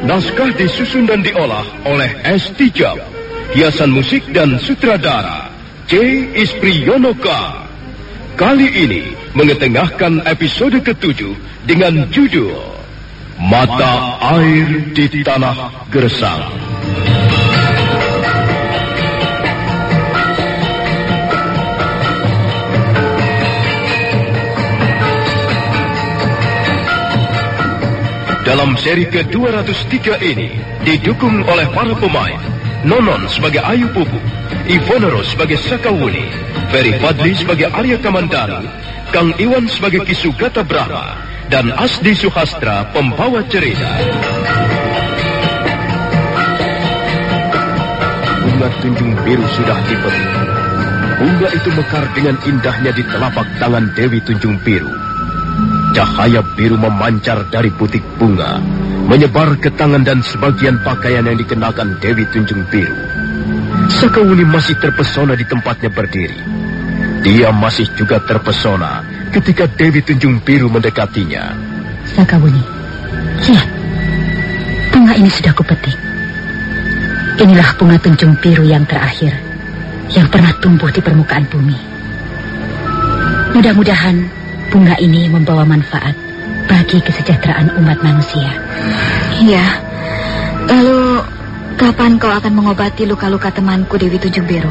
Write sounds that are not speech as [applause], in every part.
Naskah disusun dan diolah oleh S. Tijab. Hiasan musik dan sutradara C. Ispriyonoka. Kali ini mengetengahkan episode ketujuh dengan judul Mata Air di Tanah Gersang. Dalam seri ke-203 ini didukung oleh para pemain Nonon sebagai Ayu Pupu, Ivonero sebagai Sakawuni, Ferry Fadli sebagai Arya Kamandanu, Kang Iwan sebagai Kisugata Brahma, dan Asdi Suhastra pembawa cerita. Bunga tunjung biru sudah dipetik. Bunga itu mekar dengan indahnya di telapak tangan Dewi Tunjung Biru. Cahaya biru memancar dari butik bunga, menyebar ke tangan dan sebagian pakaian yang dikenakan Dewi Tunjung Biru. Sakawuni masih terpesona di tempatnya berdiri. Dia masih juga terpesona ketika Dewi Tunjung Biru mendekatinya. Sakawuni, lihat. Bunga ini sudah kupetik. Inilah bunga tunjung biru yang terakhir yang pernah tumbuh di permukaan bumi. Mudah-mudahan bunga ini membawa manfaat bagi kesejahteraan umat manusia. Iya. Lalu kapan kau akan mengobati luka-luka temanku Dewi Tunjung Biru?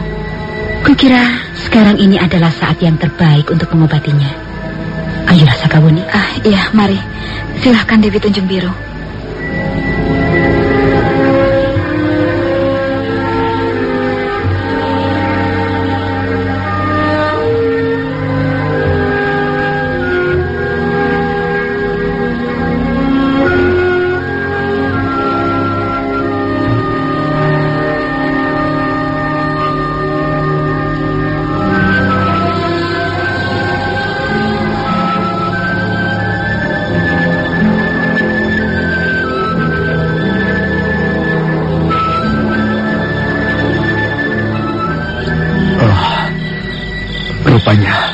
Kukira sekarang ini adalah saat yang terbaik untuk mengobatinya. Ayolah Sakawuni. Ah, iya, mari. Silahkan Dewi Tunjung Biru. Rupanya,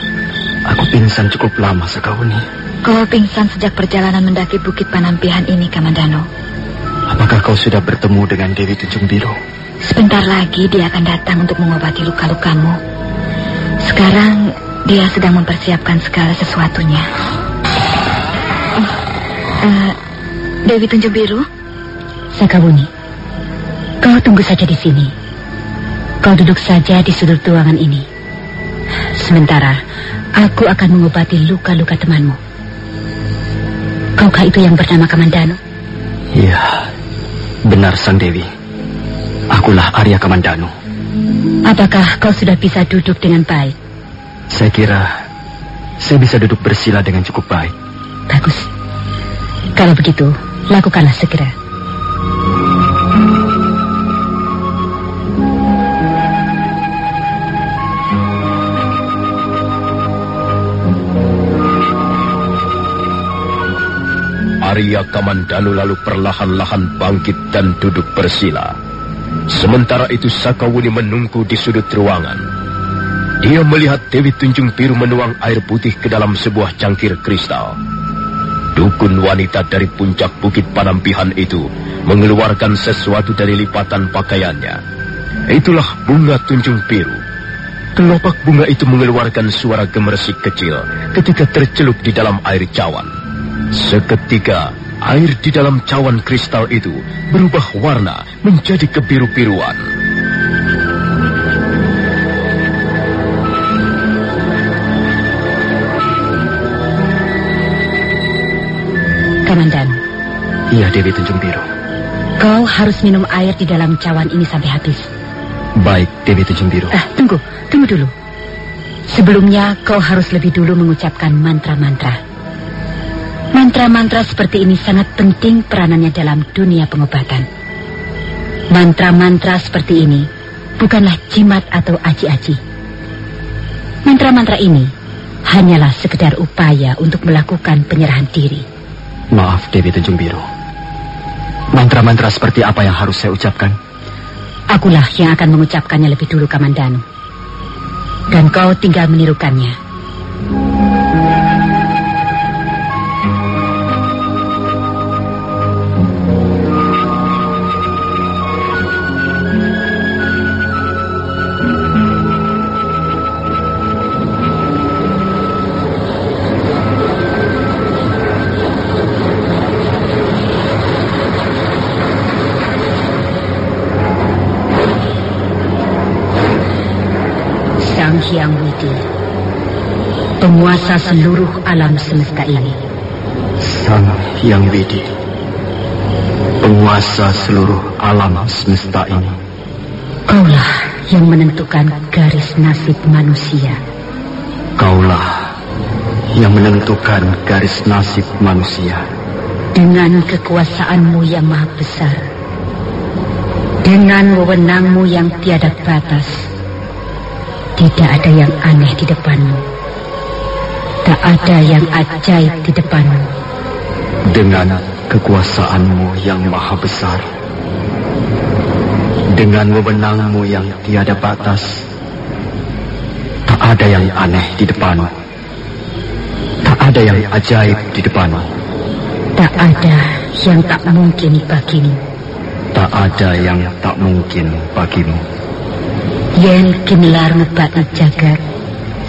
aku pingsan cukup lama Sakawuni. Kau pingsan sejak perjalanan mendaki Bukit Panampihan ini, Kamandano. Apakah kau sudah bertemu dengan Dewi Tunjung Biru? Sebentar lagi dia akan datang untuk mengobati luka-lukamu. Sekarang dia sedang mempersiapkan segala sesuatunya. Uh, Dewi Tunjung Biru? Sakawuni, kau tunggu saja di sini. Kau duduk saja di sudut ruangan ini. Sementara aku akan mengobati luka-luka temanmu. Kaukah itu yang bernama Kamandano? Iya, benar Sang Dewi. Akulah Arya Kamandano. Apakah kau sudah bisa duduk dengan baik? Saya kira saya bisa duduk bersila dengan cukup baik. Bagus. Kalau begitu, lakukanlah segera. Arya Kamandanu lalu perlahan-lahan bangkit dan duduk bersila. Sementara itu Sakawuni menunggu di sudut ruangan. Dia melihat Dewi Tunjung Biru menuang air putih ke dalam sebuah cangkir kristal. Dukun wanita dari puncak bukit Panampihan itu mengeluarkan sesuatu dari lipatan pakaiannya. Itulah bunga Tunjung Biru. Kelopak bunga itu mengeluarkan suara gemersik kecil ketika tercelup di dalam air cawan. Seketika, air di dalam cawan kristal itu berubah warna menjadi kebiru-biruan. Kamandan. Iya, Dewi Tunjung Biru. Kau harus minum air di dalam cawan ini sampai habis. Baik, Dewi Tunjung Biru. Ah, tunggu, tunggu dulu. Sebelumnya kau harus lebih dulu mengucapkan mantra-mantra. Mantra-mantra seperti ini sangat penting peranannya dalam dunia pengobatan. Mantra-mantra seperti ini bukanlah jimat atau aji-aji. Mantra-mantra ini hanyalah sekedar upaya untuk melakukan penyerahan diri. Maaf, Dewi Tunjung Biru. Mantra-mantra seperti apa yang harus saya ucapkan? Akulah yang akan mengucapkannya lebih dulu, Kamandanu. Dan kau tinggal menirukannya. Penguasa seluruh alam semesta ini. Sang Hyang Widi, penguasa seluruh alam semesta ini. Kaulah yang menentukan garis nasib manusia. Kaulah yang menentukan garis nasib manusia. Dengan kekuasaanmu yang maha besar. Dengan wewenangmu yang tiada batas tidak ada yang aneh di depanmu. Tak ada yang ajaib di depanmu. Dengan kekuasaanmu yang maha besar. Dengan wewenangmu yang tiada batas. Tak ada yang aneh di depanmu. Tak ada yang ajaib di depanmu. Tak ada yang tak mungkin bagimu. Tak ada yang tak mungkin bagimu. Yen kinlar ngebaki jagat.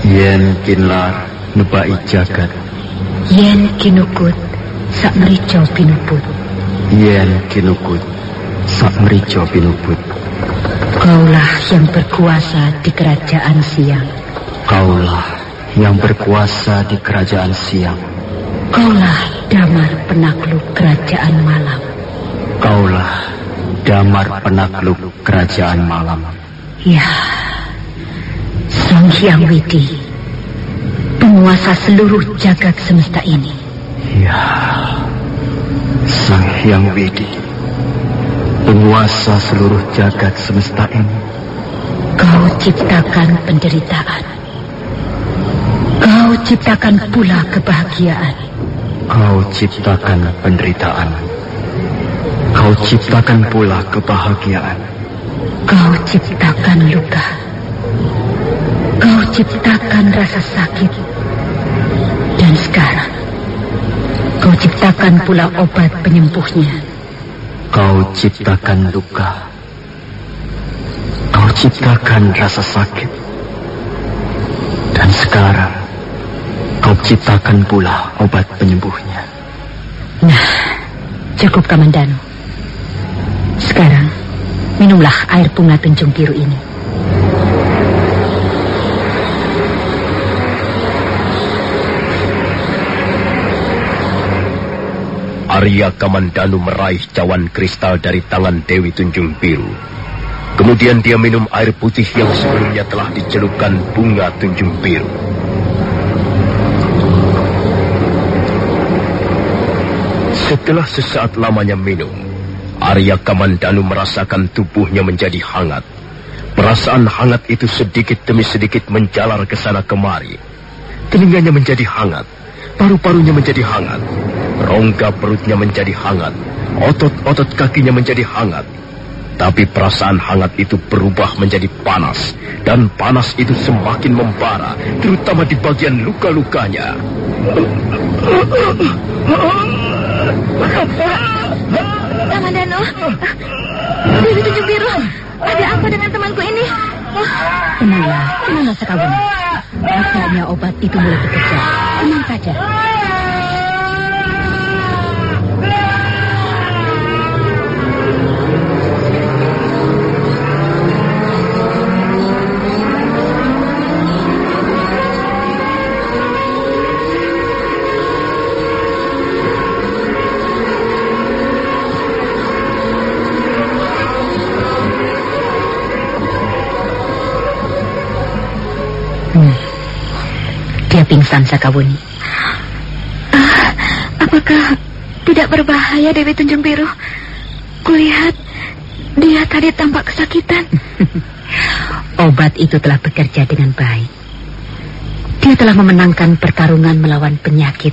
Yen kinlar nebaki jagat. Yen kinukut sak merico pinuput. Yen kinukut sak merico pinuput. Kaulah yang berkuasa di kerajaan siang. Kaulah yang berkuasa di kerajaan siang. Kaulah damar penakluk kerajaan malam. Kaulah damar penakluk kerajaan malam. Ya, Sang Hyang Widi, penguasa seluruh jagat semesta ini. Ya, Sang Hyang Widi, penguasa seluruh jagat semesta ini. Kau ciptakan penderitaan. Kau ciptakan pula kebahagiaan. Kau ciptakan penderitaan. Kau ciptakan pula kebahagiaan. Kau ciptakan luka. Kau ciptakan rasa sakit. Dan sekarang, kau ciptakan pula obat penyembuhnya. Kau ciptakan luka. Kau ciptakan rasa sakit. Dan sekarang, kau ciptakan pula obat penyembuhnya. Nah, cukup Kamandano. Sekarang, minumlah air bunga tunjung biru ini. Arya Kamandanu meraih cawan kristal dari tangan Dewi Tunjung Biru. Kemudian dia minum air putih yang sebelumnya telah dicelupkan bunga Tunjung Biru. Setelah sesaat lamanya minum, Arya Kamandanu merasakan tubuhnya menjadi hangat. Perasaan hangat itu sedikit demi sedikit menjalar ke sana kemari. Telinganya menjadi hangat, paru-parunya menjadi hangat, rongga perutnya menjadi hangat, otot-otot kakinya menjadi hangat. Tapi perasaan hangat itu berubah menjadi panas, dan panas itu semakin membara, terutama di bagian luka-lukanya. Kamandano, Dewi Tunjung Biru, ada apa dengan temanku ini? Tenanglah, tenanglah Sekawuni. Rasanya obat itu mulai bekerja. Tenang saja. Dia pingsan Sakawuni. apakah tidak berbahaya Dewi Tunjung Biru? Kulihat dia tadi tampak kesakitan. [laughs] Obat itu telah bekerja dengan baik. Dia telah memenangkan pertarungan melawan penyakit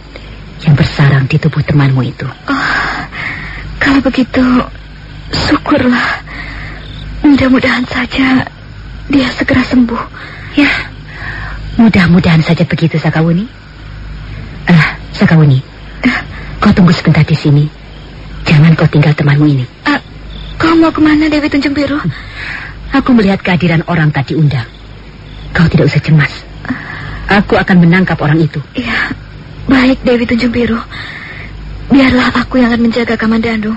yang bersarang di tubuh temanmu itu. Oh, kalau begitu, syukurlah. Mudah-mudahan saja dia segera sembuh. Ya, mudah-mudahan saja begitu Sakawuni. Ah, Sakawuni, kau tunggu sebentar di sini. Jangan kau tinggal temanmu ini. Ah, kau mau ke mana Dewi Tunjung Biru? Aku melihat kehadiran orang tadi undang. Kau tidak usah cemas. Aku akan menangkap orang itu. Ya, baik Dewi Tunjung Biru. Biarlah aku yang akan menjaga Kamandanu.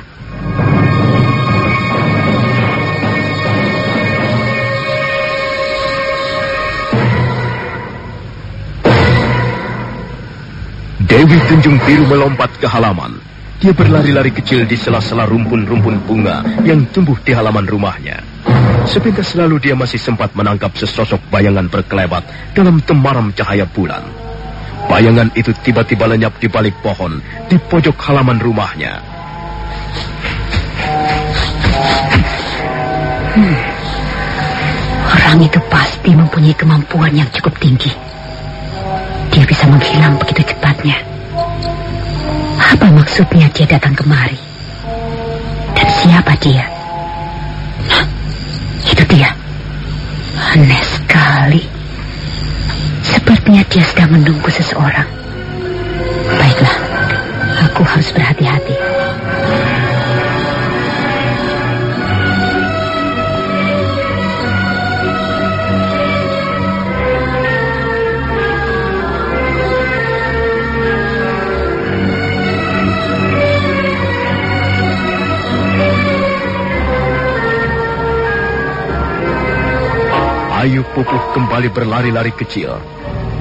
Dewi Tunjung Biru melompat ke halaman. Dia berlari-lari kecil di sela-sela rumpun-rumpun bunga yang tumbuh di halaman rumahnya. Sepintas lalu dia masih sempat menangkap sesosok bayangan berkelebat dalam temaram cahaya bulan. Bayangan itu tiba-tiba lenyap di balik pohon di pojok halaman rumahnya. Orang itu pasti mempunyai kemampuan yang cukup tinggi. Dia bisa menghilang begitu cepatnya. Apa maksudnya dia datang kemari? Dan siapa dia? Nah, itu dia. Aneh sekali. Sepertinya dia sedang menunggu seseorang. Pupuh kembali berlari-lari kecil.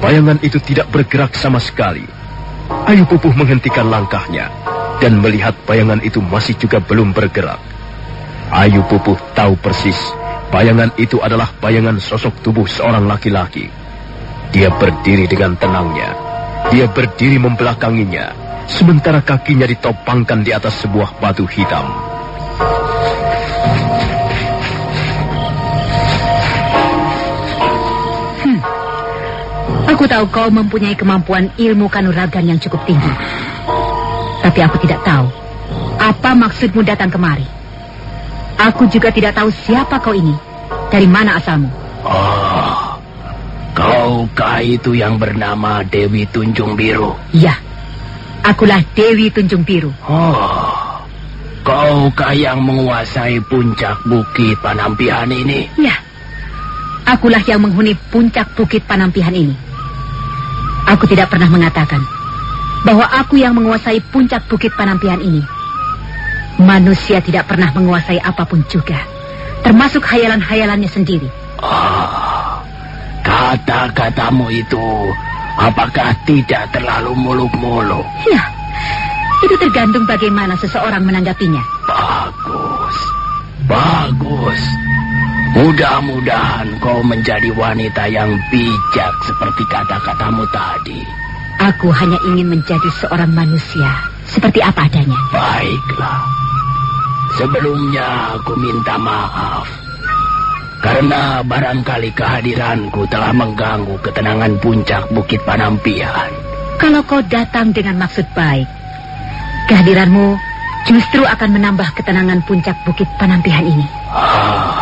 Bayangan itu tidak bergerak sama sekali. Ayu Pupuh menghentikan langkahnya dan melihat bayangan itu masih juga belum bergerak. Ayu Pupuh tahu persis bayangan itu adalah bayangan sosok tubuh seorang laki-laki. Dia berdiri dengan tenangnya. Dia berdiri membelakanginya, sementara kakinya ditopangkan di atas sebuah batu hitam. Aku tahu kau mempunyai kemampuan ilmu kanuragan yang cukup tinggi. Tapi aku tidak tahu apa maksudmu datang kemari. Aku juga tidak tahu siapa kau ini. Dari mana asalmu? Ah, kau Kaukah itu yang bernama Dewi Tunjung Biru? Ya, akulah Dewi Tunjung Biru. Oh, kaukah yang menguasai puncak bukit Panampihan ini? Ya, akulah yang menghuni puncak bukit Panampihan ini. Aku tidak pernah mengatakan bahwa aku yang menguasai puncak bukit Panampihan ini. Manusia tidak pernah menguasai apa pun juga, termasuk hayalan-hayalannya sendiri. Ah, kata-katamu itu apakah tidak terlalu muluk-muluk? Ya, itu tergantung bagaimana seseorang menanggapinya. Bagus, bagus. Mudah-mudahan kau menjadi wanita yang bijak seperti kata-katamu tadi. Aku hanya ingin menjadi seorang manusia seperti apa adanya. Baiklah. Sebelumnya aku minta maaf. Karena barangkali kehadiranku telah mengganggu ketenangan puncak Bukit Panampian. Kalau kau datang dengan maksud baik, kehadiranmu justru akan menambah ketenangan puncak Bukit Panampihan ini. Ah,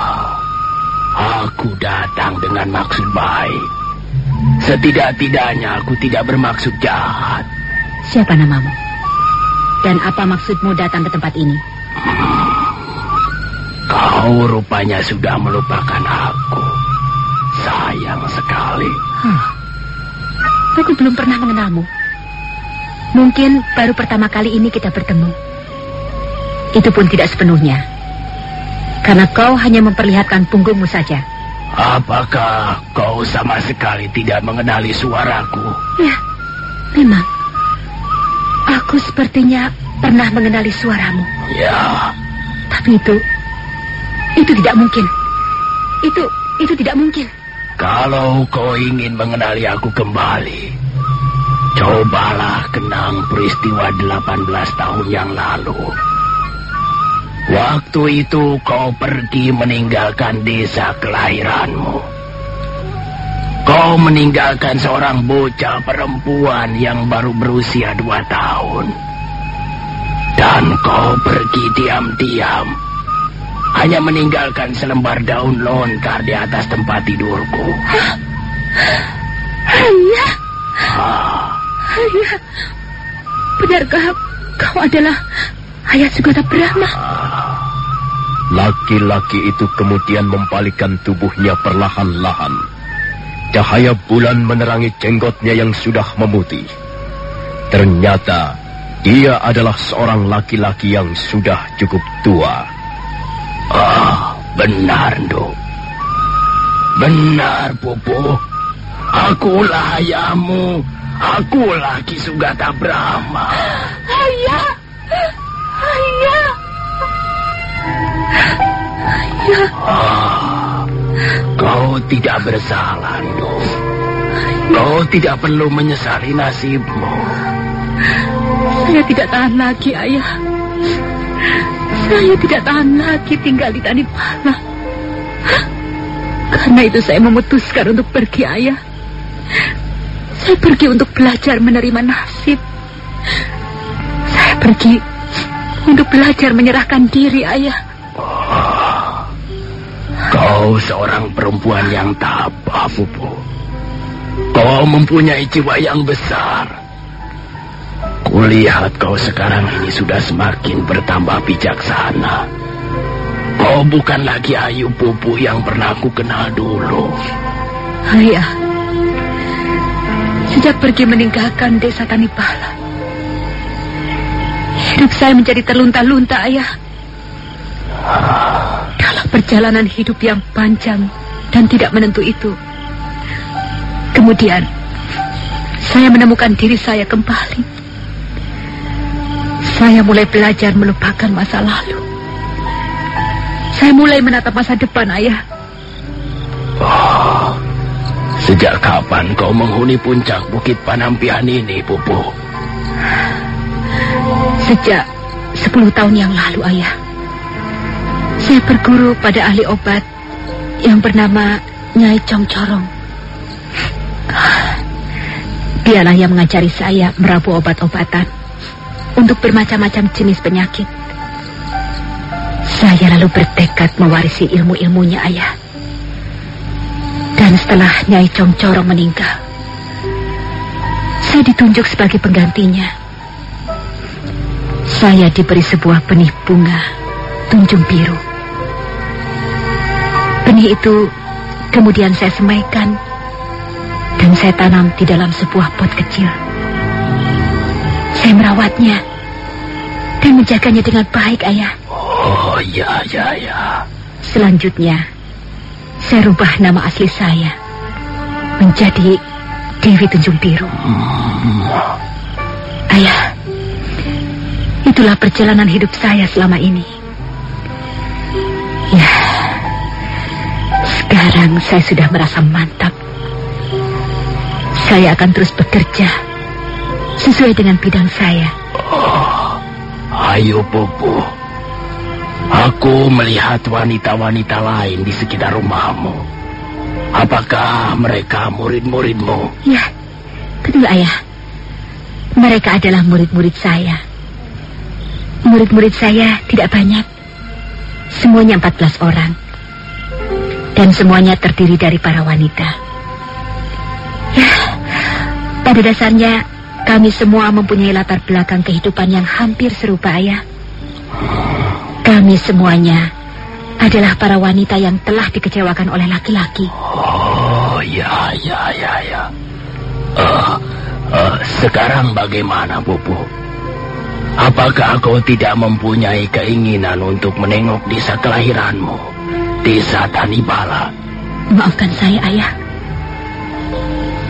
aku datang dengan maksud baik. Setidak-tidaknya aku tidak bermaksud jahat. Siapa namamu? Dan apa maksudmu datang ke tempat ini? Kau rupanya sudah melupakan aku. Sayang sekali. Huh. Aku belum pernah mengenalmu. Mungkin baru pertama kali ini kita bertemu. Itu pun tidak sepenuhnya. Karena kau hanya memperlihatkan punggungmu saja. Apakah kau sama sekali tidak mengenali suaraku? Ya, memang. Aku sepertinya pernah mengenali suaramu. Ya. Tapi itu, itu tidak mungkin. Itu, itu tidak mungkin. Kalau kau ingin mengenali aku kembali, cobalah kenang peristiwa 18 tahun yang lalu. Waktu itu kau pergi meninggalkan desa kelahiranmu. Kau meninggalkan seorang bocah perempuan yang baru berusia dua tahun. Dan kau pergi diam-diam. Hanya meninggalkan selembar daun lontar di atas tempat tidurku. [gasps] Ayah. Ah, Ayah. Benarkah kau adalah ayah Sugata Brahma? Laki-laki itu kemudian membalikkan tubuhnya perlahan-lahan. Cahaya bulan menerangi jenggotnya yang sudah memutih. Ternyata dia adalah seorang laki-laki yang sudah cukup tua. Ah, benar, Nduk. Benar, Popo. Akulah ayahmu. Akulah Ki Sugata Brahma. Ayah. Ayah. Ayah. Ah, kau tidak bersalah, Nduk. Kau tidak perlu menyesali nasibmu. Saya tidak tahan lagi, Ayah. Saya tidak tahan lagi tinggal di Tanipala. Karena itu saya memutuskan untuk pergi, Ayah. Saya pergi untuk belajar menerima nasib. Saya pergi untuk belajar menyerahkan diri, Ayah. Kau seorang perempuan yang tabah, Pupu. Kau mempunyai jiwa yang besar. Kulihat kau sekarang ini sudah semakin bertambah bijaksana. Kau bukan lagi Ayu Pupu yang pernah aku kenal dulu. Ayah, sejak pergi meninggalkan desa Tanipala, hidup saya menjadi terlunta-lunta, Ayah. Dalam perjalanan hidup yang panjang dan tidak menentu itu, kemudian saya menemukan diri saya kembali. Saya mulai belajar melupakan masa lalu. Saya mulai menatap masa depan, Ayah. Oh, sejak kapan kau menghuni puncak Bukit Panampian ini, Pupu? Sejak 10 tahun yang lalu, Ayah. Saya berguru pada ahli obat yang bernama Nyai Chong Corong. Dialah yang mengajari saya merabu obat-obatan untuk bermacam-macam jenis penyakit. Saya lalu bertekad mewarisi ilmu-ilmunya, Ayah. Dan setelah Nyai Chong Corong meninggal, saya ditunjuk sebagai penggantinya. Saya diberi sebuah benih bunga tunjung biru. Benih itu kemudian saya semaikan dan saya tanam di dalam sebuah pot kecil. Saya merawatnya dan menjaganya dengan baik, Ayah. Oh, ya, ya, ya. Selanjutnya, saya rubah nama asli saya menjadi Dewi Tunjung Biru. Ayah, itulah perjalanan hidup saya selama ini. Ya, sekarang saya sudah merasa mantap. Saya akan terus bekerja sesuai dengan bidang saya. Ayo, Bobo. Aku melihat wanita-wanita lain di sekitar rumahmu. Apakah mereka murid-muridmu? Ya, betul ayah. Mereka adalah murid-murid saya. Murid-murid saya tidak banyak. Semuanya 14 orang. Dan semuanya terdiri dari para wanita. Ya, pada dasarnya kami semua mempunyai latar belakang kehidupan yang hampir serupa ayah. Kami semuanya adalah para wanita yang telah dikecewakan oleh laki-laki. Oh, ya, ya, ya, ya. Uh, uh, sekarang bagaimana, Bobo? Apakah kau tidak mempunyai keinginan untuk menengok desa kelahiranmu, desa Tanibala? Maafkan saya, ayah.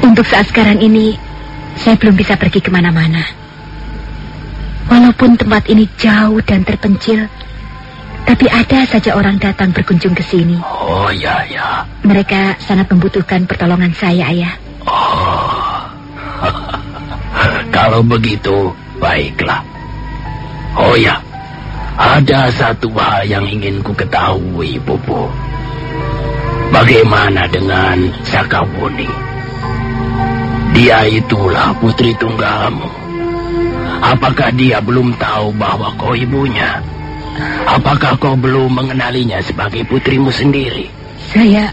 Untuk saat sekarang ini, saya belum bisa pergi ke mana-mana. Walaupun tempat ini jauh dan terpencil, tapi ada saja orang datang berkunjung ke sini. Oh, ya, ya. Mereka sangat membutuhkan pertolongan saya, ayah. Oh, [laughs] kalau begitu, baiklah. Oh ya, ada satu hal yang ingin ku ketahui, Bobo. Bagaimana dengan Sakawuni? Dia itulah putri tunggalmu. Apakah dia belum tahu bahwa kau ibunya? Apakah kau belum mengenalinya sebagai putrimu sendiri? Saya,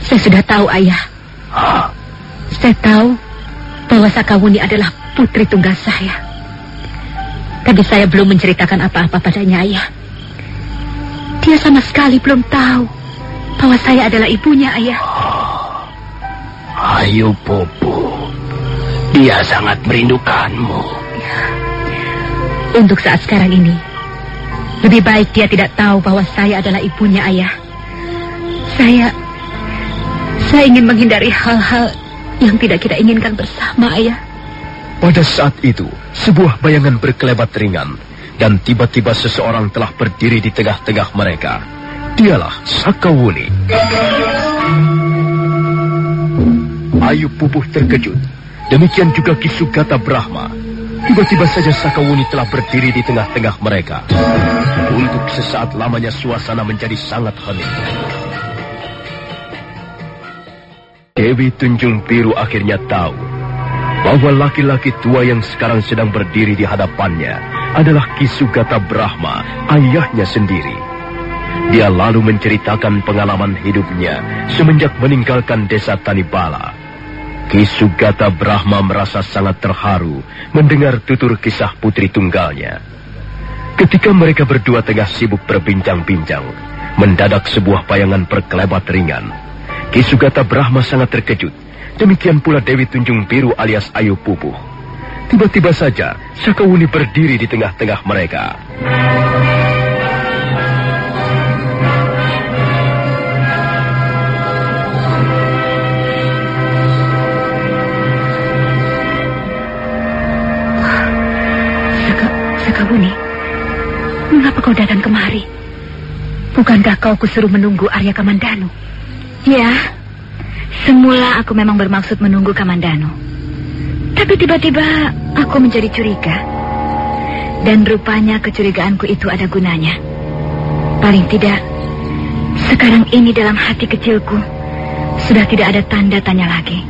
saya sudah tahu, ayah. Hah? Saya tahu bahwa Sakawuni adalah putri tunggal saya. Tapi saya belum menceritakan apa-apa padanya, ayah. Dia sama sekali belum tahu bahwa saya adalah ibunya, ayah. Ayo, Bobo. Dia sangat merindukanmu. Untuk saat sekarang ini, lebih baik dia tidak tahu bahwa saya adalah ibunya, ayah. Saya, saya ingin menghindari hal-hal yang tidak kita inginkan bersama, ayah. Pada saat itu, sebuah bayangan berkelebat ringan dan tiba-tiba seseorang telah berdiri di tengah-tengah mereka. Dialah Sakawuni. Ayu Pupuh terkejut. Demikian juga Kisugata Brahma. Tiba-tiba saja Sakawuni telah berdiri di tengah-tengah mereka. Untuk sesaat lamanya suasana menjadi sangat hening. Dewi Tunjung Biru akhirnya tahu bahwa laki-laki tua yang sekarang sedang berdiri di hadapannya adalah Kisugata Brahma, ayahnya sendiri. Dia lalu menceritakan pengalaman hidupnya semenjak meninggalkan desa Tanibala. Kisugata Brahma merasa sangat terharu mendengar tutur kisah putri tunggalnya. Ketika mereka berdua tengah sibuk berbincang-bincang, mendadak sebuah bayangan berkelebat ringan. Kisugata Brahma sangat terkejut. Demikian pula Dewi Tunjung Biru alias Ayu Pupuh. Tiba-tiba saja, Sakawuni berdiri di tengah-tengah mereka. Saka, Sakawuni, mengapa kau datang kemari? Bukankah kau kusuruh menunggu Arya Kamandanu? Ya, semula aku memang bermaksud menunggu Kamandano. Tapi tiba-tiba aku menjadi curiga. Dan rupanya kecurigaanku itu ada gunanya. Paling tidak, sekarang ini dalam hati kecilku sudah tidak ada tanda tanya lagi.